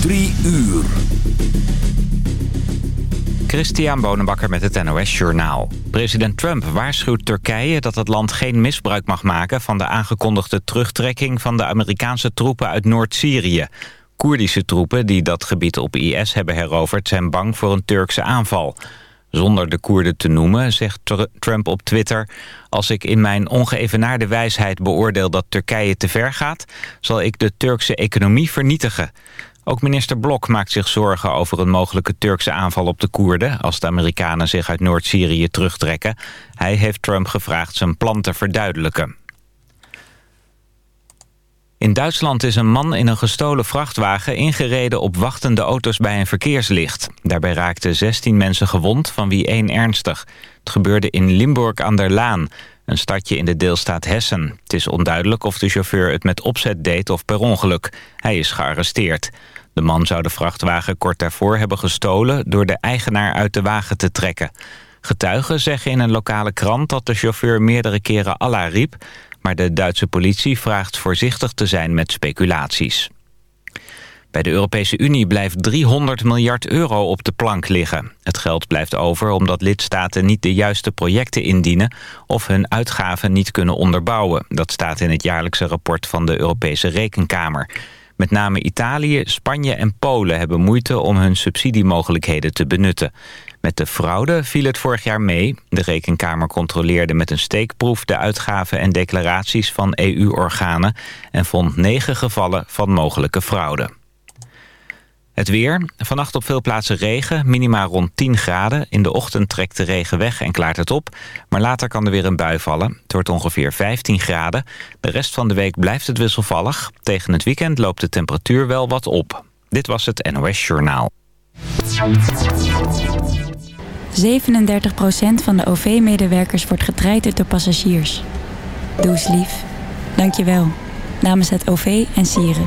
Drie uur. Christian Bonenbakker met het NOS Journaal. President Trump waarschuwt Turkije dat het land geen misbruik mag maken... van de aangekondigde terugtrekking van de Amerikaanse troepen uit Noord-Syrië. Koerdische troepen die dat gebied op IS hebben heroverd... zijn bang voor een Turkse aanval. Zonder de Koerden te noemen, zegt Trump op Twitter... als ik in mijn ongeëvenaarde wijsheid beoordeel dat Turkije te ver gaat... zal ik de Turkse economie vernietigen. Ook minister Blok maakt zich zorgen over een mogelijke Turkse aanval op de Koerden... als de Amerikanen zich uit Noord-Syrië terugtrekken. Hij heeft Trump gevraagd zijn plan te verduidelijken. In Duitsland is een man in een gestolen vrachtwagen ingereden op wachtende auto's bij een verkeerslicht. Daarbij raakten 16 mensen gewond, van wie één ernstig. Het gebeurde in Limburg aan der Laan, een stadje in de deelstaat Hessen. Het is onduidelijk of de chauffeur het met opzet deed of per ongeluk. Hij is gearresteerd. De man zou de vrachtwagen kort daarvoor hebben gestolen... door de eigenaar uit de wagen te trekken. Getuigen zeggen in een lokale krant dat de chauffeur meerdere keren Allah riep... maar de Duitse politie vraagt voorzichtig te zijn met speculaties. Bij de Europese Unie blijft 300 miljard euro op de plank liggen. Het geld blijft over omdat lidstaten niet de juiste projecten indienen... of hun uitgaven niet kunnen onderbouwen. Dat staat in het jaarlijkse rapport van de Europese Rekenkamer... Met name Italië, Spanje en Polen hebben moeite om hun subsidiemogelijkheden te benutten. Met de fraude viel het vorig jaar mee. De Rekenkamer controleerde met een steekproef de uitgaven en declaraties van EU-organen... en vond negen gevallen van mogelijke fraude. Het weer. Vannacht op veel plaatsen regen, minima rond 10 graden. In de ochtend trekt de regen weg en klaart het op. Maar later kan er weer een bui vallen. Het wordt ongeveer 15 graden. De rest van de week blijft het wisselvallig. Tegen het weekend loopt de temperatuur wel wat op. Dit was het NOS Journaal. 37% van de OV-medewerkers wordt getraind door passagiers. Doe eens lief. Dank je wel. Namens het OV en Sieren.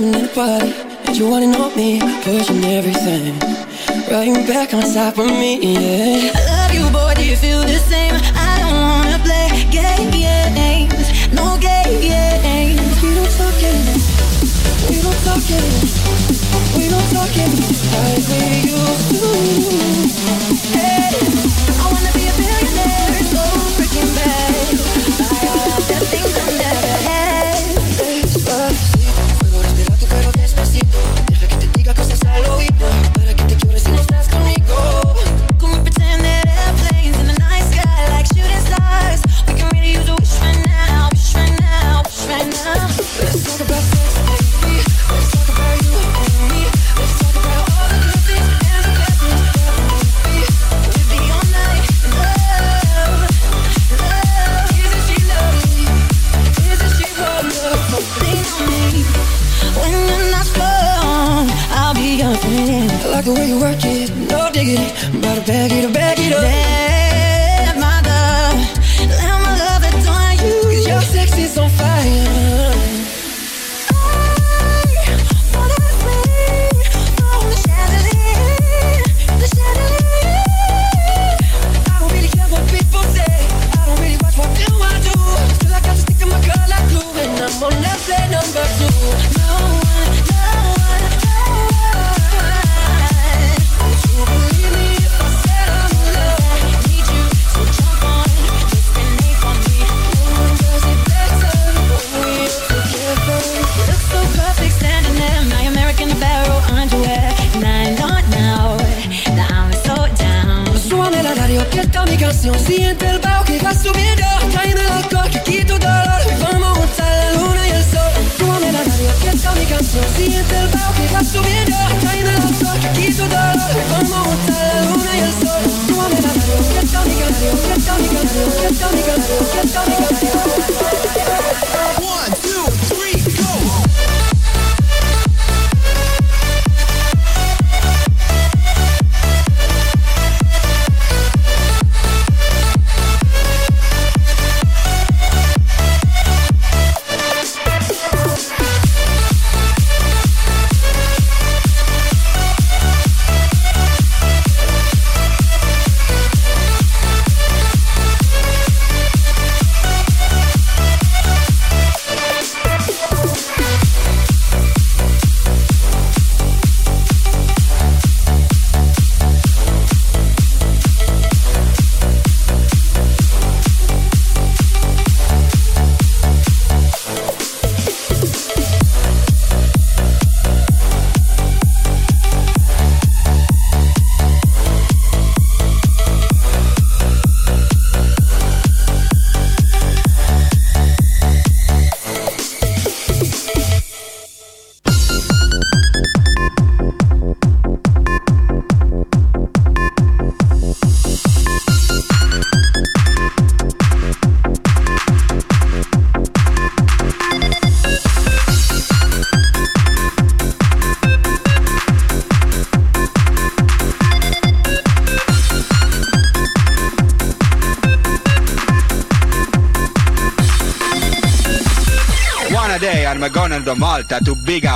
Body and you wanna know me Pushing everything. Right back on top of me, yeah. I love you, boy, do you feel the same? I don't wanna play games No games. We don't talk games We don't talk games We don't talk games Like we used to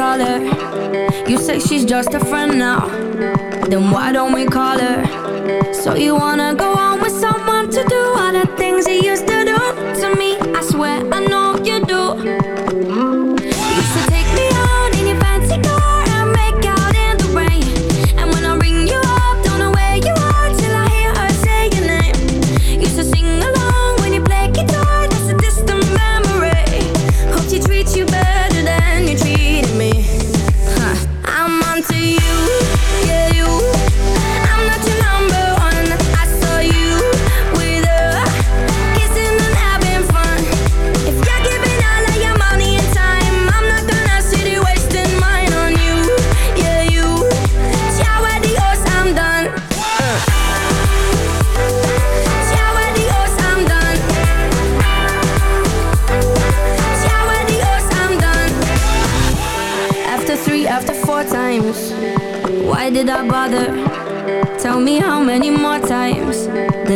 call her? You say she's just a friend now. Then why don't we call her? So you wanna go on with someone to do all the things he used to do to me? I swear I know.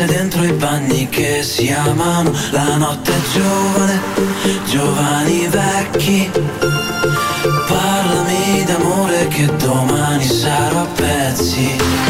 Ragazze dentro i bagni che si amano La notte è giovane, giovani vecchi. Parlami d'amore che domani sarò a pezzi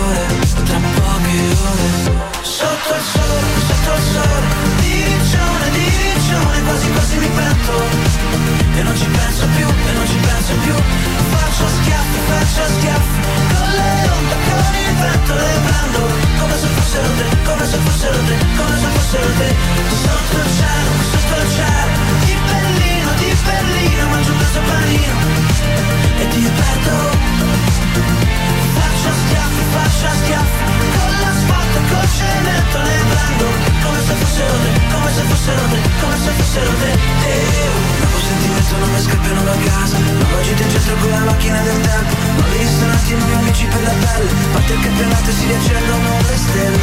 Sotto il sole, sotto il sole. Di riccione, di riccione Quasi quasi mi pento E non ci penso più, e non ci penso più. Faccio schiaffi, faccio schiaffi. Con le onde, con il vento le prendo. Come se fossero te, come se fossero te Come se fossero te. Sotto il cielo, fossero te, come se fossero te Come se fossero te. Eh, Nuovo sentimento non mi scappiano da casa. Nuova gita in centro con la macchina del tempo. Nuovi ristoranti, nuovi amici per la pelle. Parte il campionato e si riaccendono le stelle.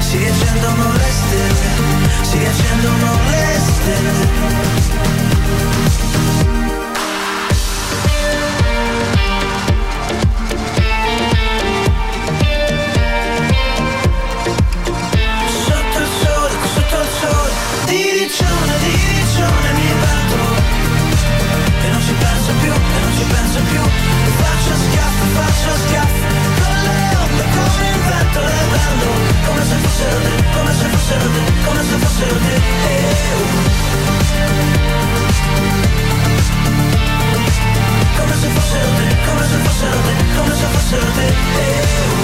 Si riaccendono le stelle. Si riaccendono le stelle Come se fosse, te, come se fosse, come se fosse te eh, uh. Come se come se.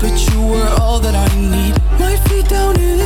But you were all that I need. My feet down in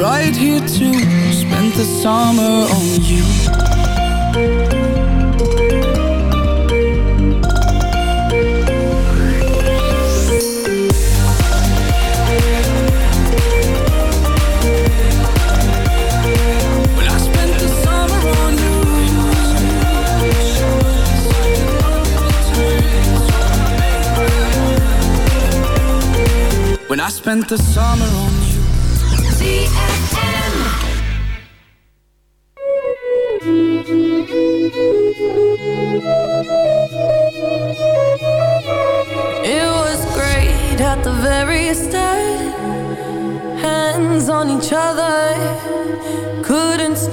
right here to spend the summer on you. When I spent the summer on you. When I spent the summer on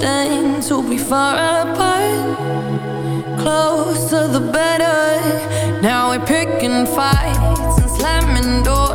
Couldn't to be far apart. Closer the better. Now we're picking fights and slamming doors.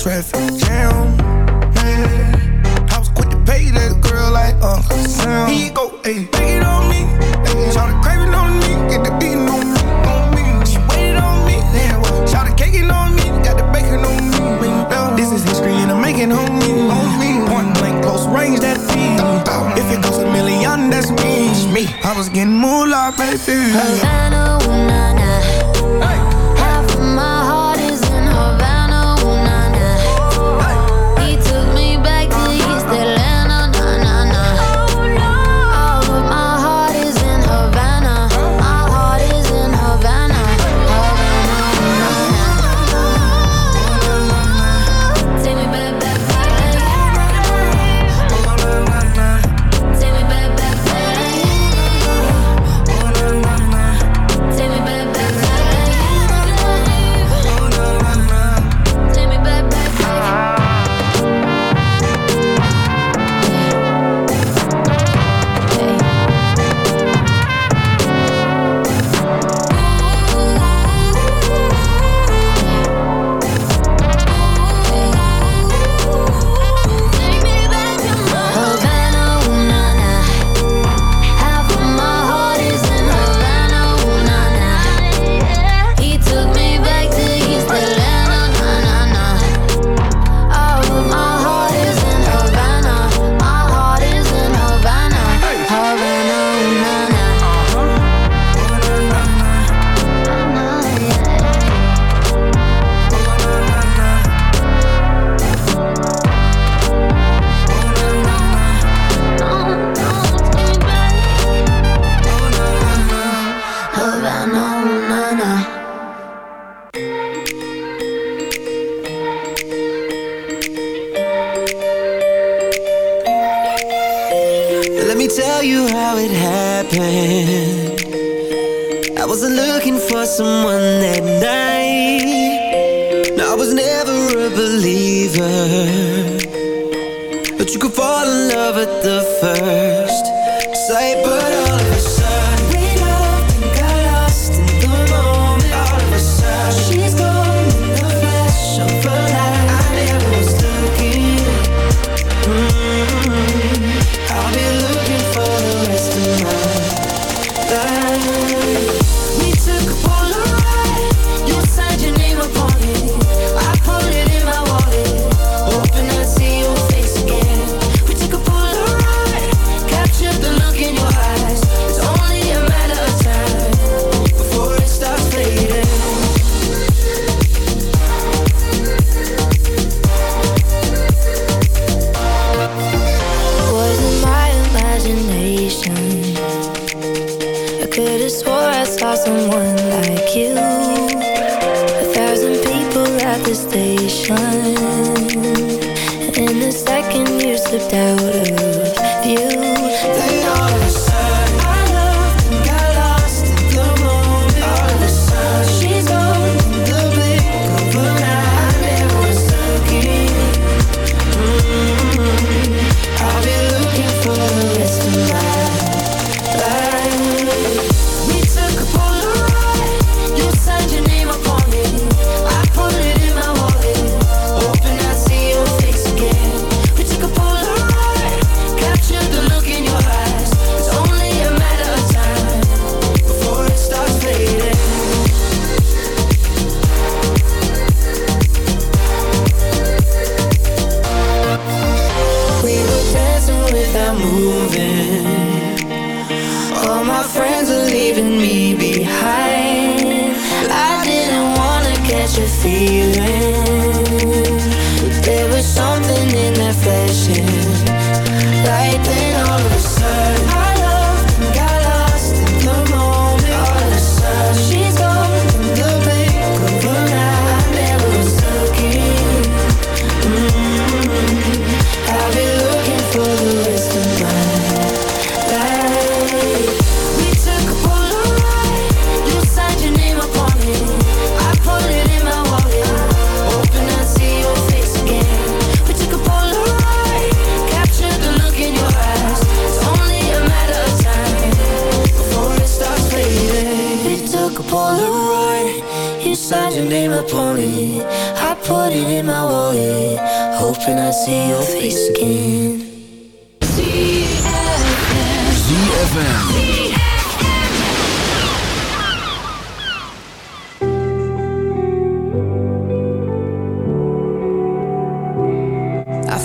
traffic jam. Yeah. I was quick to pay that girl like Uncle Sam. Here you go, ayy, take it on me. Ayy, shout the craving on me, get the beating on me, on me. She waited on me, yeah. Shout the caking on me, got the bacon on me. Yeah. This is history and I'm making on me, on me. Point blank, close range, that feed. If it goes a million, that's me. me. I was getting more like baby. Havana.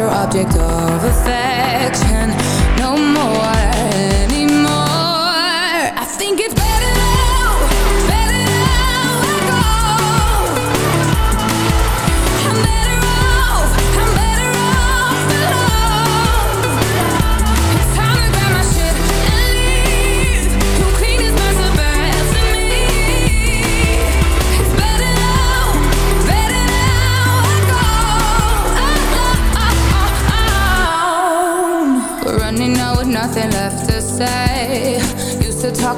Your object of affection. No more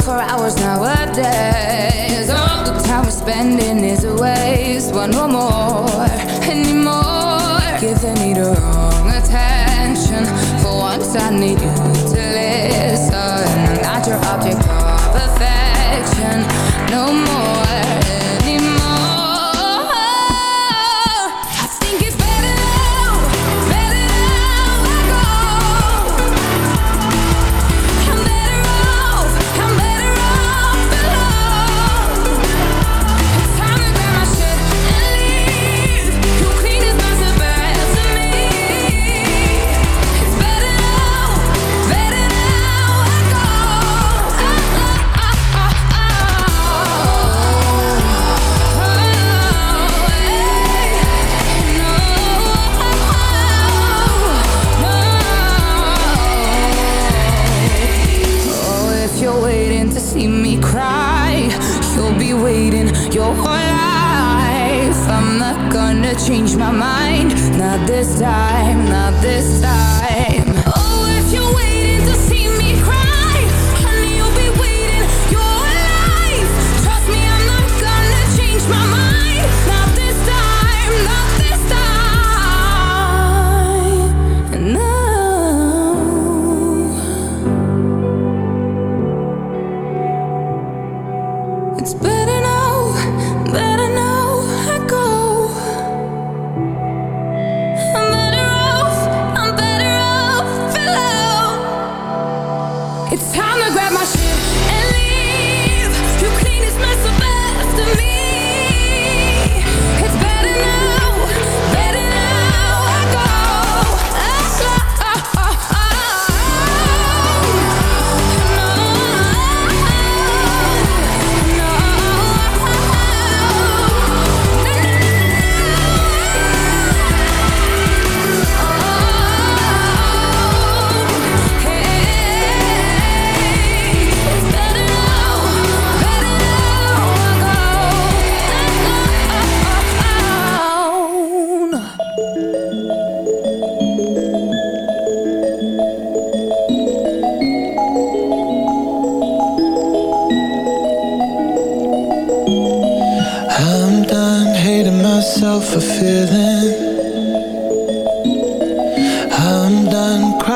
for hours nowadays. All the time we're spending is a waste. One no more anymore. Giving me the wrong attention. For once, I need you to listen. I'm not your object of affection no more.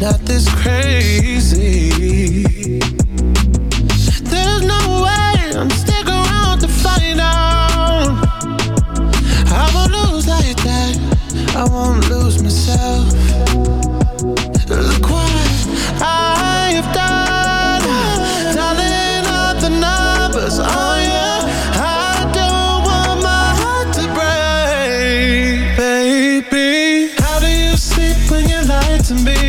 not this crazy.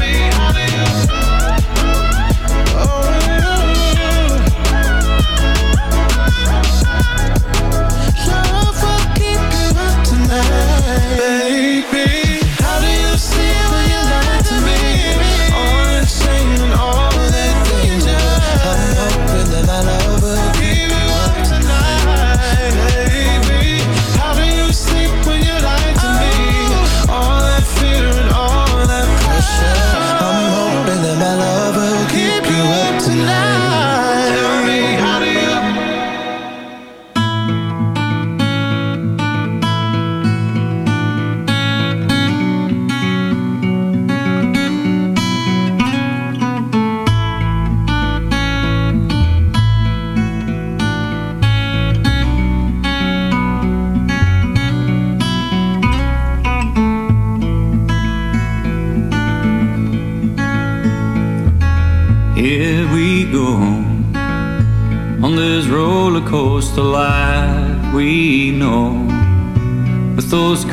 I'll